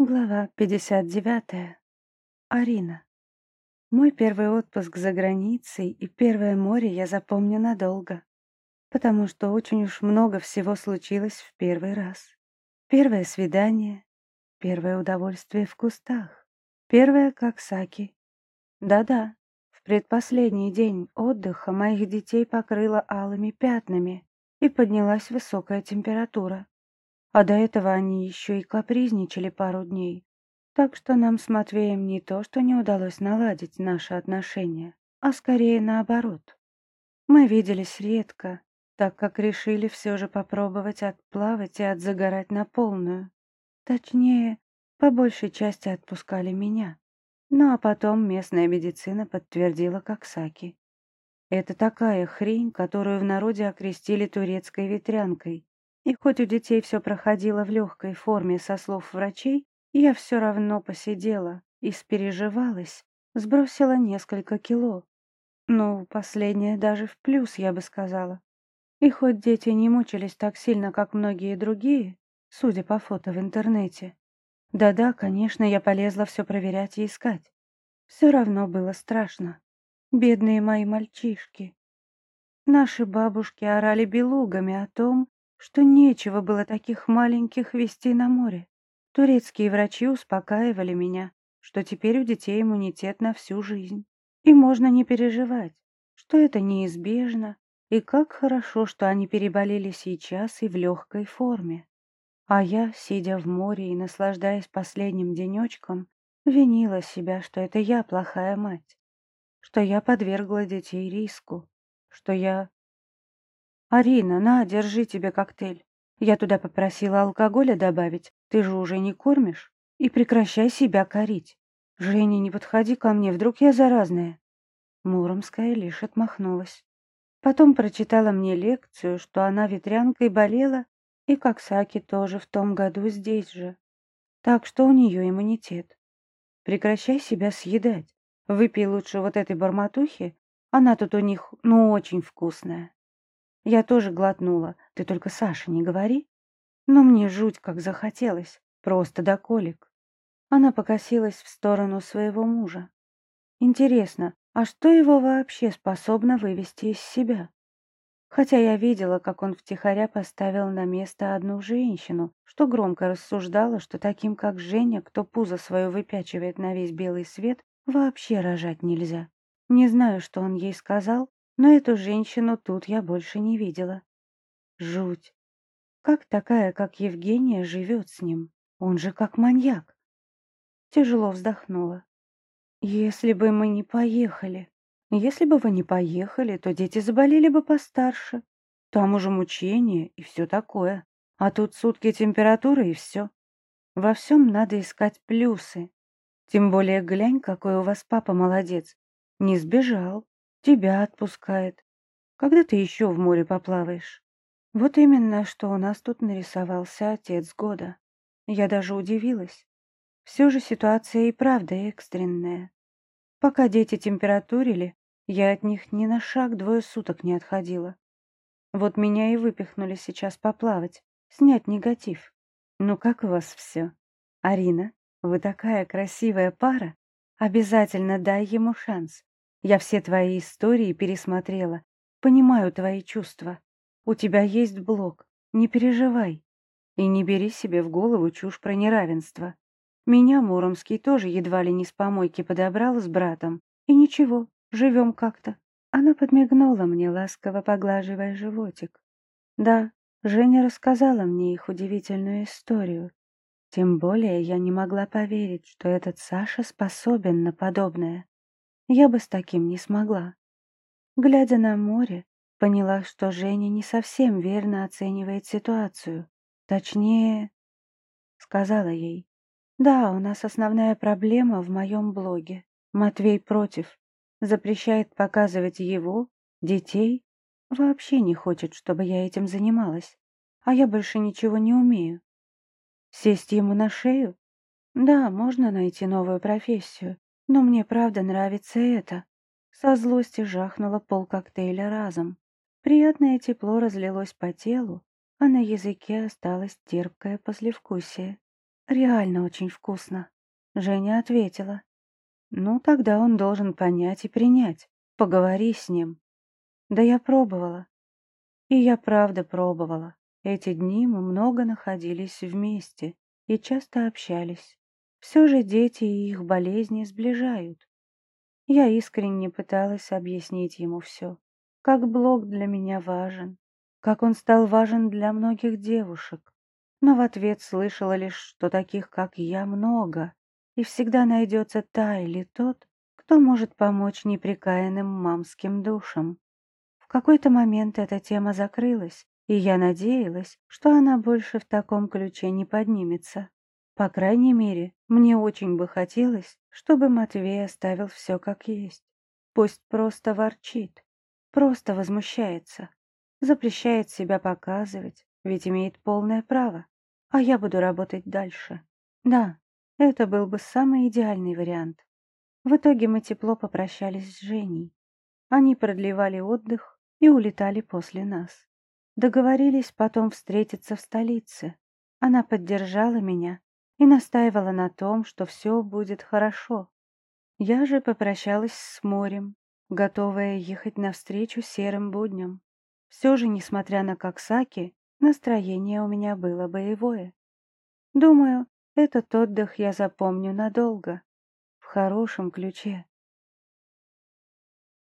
Глава 59. Арина. Мой первый отпуск за границей и первое море я запомню надолго, потому что очень уж много всего случилось в первый раз. Первое свидание, первое удовольствие в кустах, первое как саки. Да-да, в предпоследний день отдыха моих детей покрыло алыми пятнами и поднялась высокая температура. А до этого они еще и капризничали пару дней. Так что нам с Матвеем не то, что не удалось наладить наши отношения, а скорее наоборот. Мы виделись редко, так как решили все же попробовать отплавать и отзагорать на полную. Точнее, по большей части отпускали меня. Ну а потом местная медицина подтвердила Коксаки. Это такая хрень, которую в народе окрестили турецкой ветрянкой. И хоть у детей все проходило в легкой форме со слов врачей, я все равно посидела, и спереживалась, сбросила несколько кило. Ну, последнее даже в плюс, я бы сказала. И хоть дети не мучились так сильно, как многие другие, судя по фото в интернете. Да-да, конечно, я полезла все проверять и искать. Все равно было страшно. Бедные мои мальчишки. Наши бабушки орали белугами о том, что нечего было таких маленьких вести на море. Турецкие врачи успокаивали меня, что теперь у детей иммунитет на всю жизнь. И можно не переживать, что это неизбежно, и как хорошо, что они переболели сейчас и в легкой форме. А я, сидя в море и наслаждаясь последним денечком, винила себя, что это я плохая мать, что я подвергла детей риску, что я «Арина, на, держи тебе коктейль. Я туда попросила алкоголя добавить, ты же уже не кормишь. И прекращай себя корить. Женя, не подходи ко мне, вдруг я заразная». Муромская лишь отмахнулась. Потом прочитала мне лекцию, что она ветрянкой болела, и как Саки тоже в том году здесь же. Так что у нее иммунитет. Прекращай себя съедать. Выпей лучше вот этой барматухи, она тут у них, ну, очень вкусная. Я тоже глотнула. Ты только Саше не говори. Но мне жуть как захотелось. Просто до колик. Она покосилась в сторону своего мужа. Интересно, а что его вообще способно вывести из себя? Хотя я видела, как он втихаря поставил на место одну женщину, что громко рассуждала, что таким, как Женя, кто пузо свое выпячивает на весь белый свет, вообще рожать нельзя. Не знаю, что он ей сказал, но эту женщину тут я больше не видела. Жуть. Как такая, как Евгения, живет с ним? Он же как маньяк. Тяжело вздохнула. Если бы мы не поехали. Если бы вы не поехали, то дети заболели бы постарше. Там уже мучения и все такое. А тут сутки температуры и все. Во всем надо искать плюсы. Тем более глянь, какой у вас папа молодец. Не сбежал, Тебя отпускает. Когда ты еще в море поплаваешь? Вот именно, что у нас тут нарисовался отец года. Я даже удивилась. Все же ситуация и правда экстренная. Пока дети температурили, я от них ни на шаг двое суток не отходила. Вот меня и выпихнули сейчас поплавать, снять негатив. Ну как у вас все? Арина, вы такая красивая пара. Обязательно дай ему шанс. Я все твои истории пересмотрела. Понимаю твои чувства. У тебя есть блок. Не переживай. И не бери себе в голову чушь про неравенство. Меня Муромский тоже едва ли не с помойки подобрал с братом. И ничего, живем как-то. Она подмигнула мне, ласково поглаживая животик. Да, Женя рассказала мне их удивительную историю. Тем более я не могла поверить, что этот Саша способен на подобное. Я бы с таким не смогла. Глядя на море, поняла, что Женя не совсем верно оценивает ситуацию. Точнее, сказала ей, да, у нас основная проблема в моем блоге. Матвей против. Запрещает показывать его, детей. Вообще не хочет, чтобы я этим занималась. А я больше ничего не умею. Сесть ему на шею? Да, можно найти новую профессию. Но мне правда нравится это. Со злости жахнула пол коктейля разом. Приятное тепло разлилось по телу, а на языке осталось терпкое послевкусие. реально очень вкусно. Женя ответила. Ну, тогда он должен понять и принять. Поговори с ним. Да я пробовала. И я правда пробовала. Эти дни мы много находились вместе и часто общались. Все же дети и их болезни сближают. Я искренне пыталась объяснить ему все. Как блог для меня важен, как он стал важен для многих девушек. Но в ответ слышала лишь, что таких, как я, много, и всегда найдется та или тот, кто может помочь неприкаянным мамским душам. В какой-то момент эта тема закрылась, и я надеялась, что она больше в таком ключе не поднимется. По крайней мере, мне очень бы хотелось, чтобы Матвей оставил все как есть. Пусть просто ворчит, просто возмущается, запрещает себя показывать, ведь имеет полное право, а я буду работать дальше. Да, это был бы самый идеальный вариант. В итоге мы тепло попрощались с Женей. Они продлевали отдых и улетали после нас. Договорились потом встретиться в столице. Она поддержала меня и настаивала на том, что все будет хорошо. Я же попрощалась с морем, готовая ехать навстречу серым будням. Все же, несмотря на Коксаки, настроение у меня было боевое. Думаю, этот отдых я запомню надолго, в хорошем ключе.